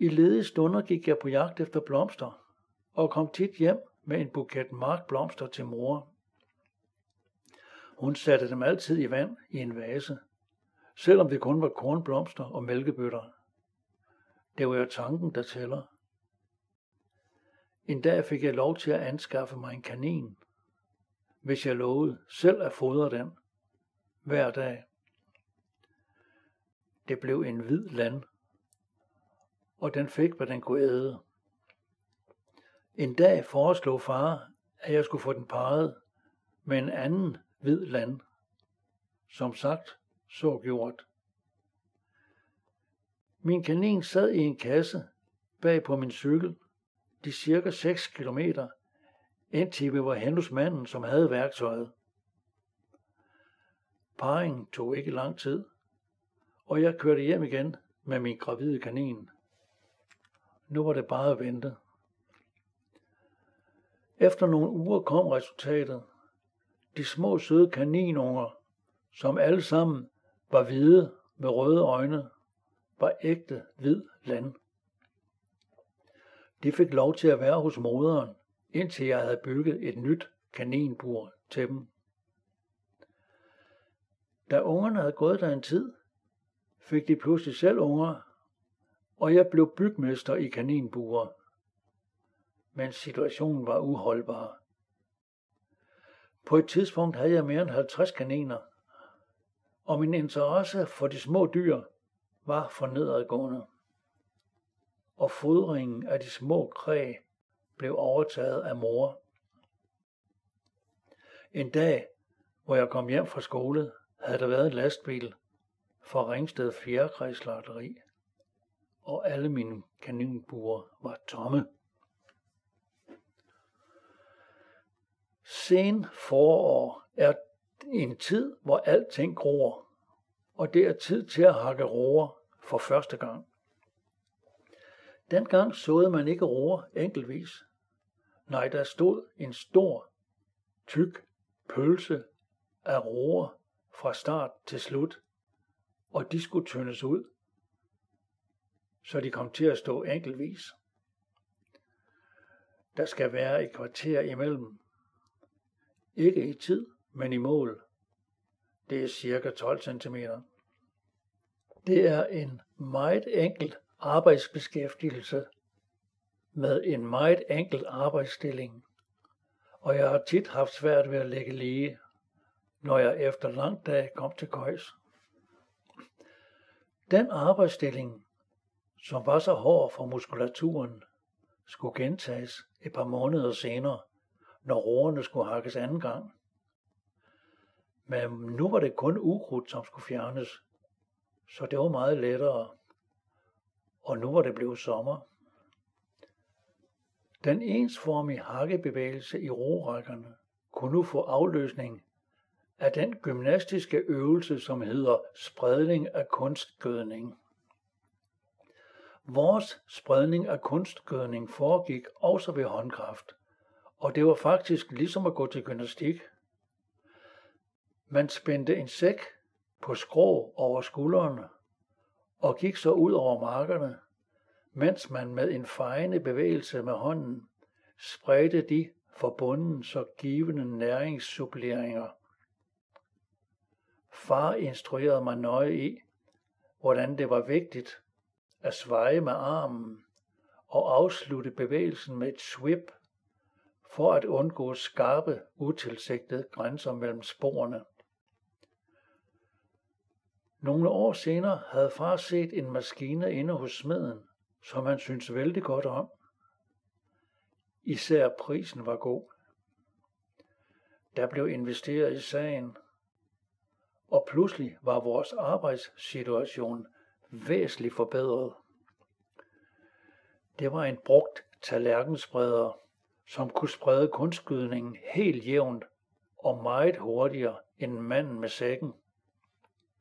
I ledige stunder gik jeg på jagt efter blomster, og kom tit hjem med en buket markblomster til mor. Hun satte dem altid i vand i en vase, selvom det kun var kornblomster og mælkebøtter. Det var jo tanken, der tæller. En dag fik jeg lov til at anskaffe mig en kanin, hvis jeg lovede selv at fodre den hver dag. Det blev en hvid land, og den fik, hvad den kunne æde. En dag foreslog far, at jeg skulle få den parret med en anden hvid land. Som sagt, så gjort. Min kanin sad i en kasse bag på min cykel, de cirka 6 kilometer, indtil vi var hen hos manden, som havde værktøjet. Paringen tog ikke lang tid, og jeg kørte hjem igen med min gravide kanin. Nu var det bare at vente. Efter nogle uger kom resultatet. De små søde kaninunger, som alle sammen var hvide med røde øjne, var ægte hvid land. De fik lov til at være hos moderen, indtil jeg havde bygget et nyt kaninbur til dem. Da ungerne havde gået der en tid, fik de pludselig selv unger, og jeg blev bygmester i kaninbuer. Men situationen var uholdbar. På et tidspunkt havde jeg mere end 50 kaniner, og min interesse for de små dyr var for nedadgående. Og fodringen af de små kræg blev overtaget af mor. En dag, hvor jeg kom hjem fra skole, havde der været en lastbil fra Ringsted Fjerkræslagteri, og alle mine kaninbuer var tomme. Sen forår er en tid, hvor alting gror, og det er tid til at hakke roer for første gang. Dengang såede man ikke roer enkeltvis. Nej, der stod en stor, tyk pølse af roer fra start til slut, og de skulle tyndes ud, så de kom til at stå enkeltvis. Der skal være et kvarter imellem. Ikke i tid, men i mål. Det er cirka 12 cm. Det er en meget enkel arbejdsbeskæftigelse med en meget enkel arbejdsstilling, og jeg har tit haft svært ved at lægge lige, når jeg efter lang dag kom til køjs. Den arbejdsstilling, som var så hård for muskulaturen, skulle gentages et par måneder senere, når roerne skulle hakkes anden gang. Men nu var det kun ukrudt, som skulle fjernes, så det var meget lettere. Og nu var det blevet sommer. Den ensformige hakkebevægelse i rorækkerne kunne nu få afløsning af den gymnastiske øvelse, som hedder spredning af kunstgødning. Vores spredning af kunstgødning foregik også ved håndkraft, og det var faktisk ligesom at gå til gymnastik. Man spændte en sæk på skrå over skuldrene og gik så ud over markerne, mens man med en fejende bevægelse med hånden spredte de forbundne så givende næringssuppleringer. Far instruerede mig nøje i, hvordan det var vigtigt at sveje med armen og afslutte bevægelsen med et swip for at undgå skarpe, utilsigtede grænser mellem sporene. Nogle år senere havde far set en maskine inde hos smeden, som han syntes vældig godt om. Især prisen var god. Der blev investeret i sagen, og pludselig var vores arbejdssituation væsentligt forbedret. Det var en brugt tallerkenspreder, som kunne sprede kunstgydningen helt jævnt og meget hurtigere end manden med sækken.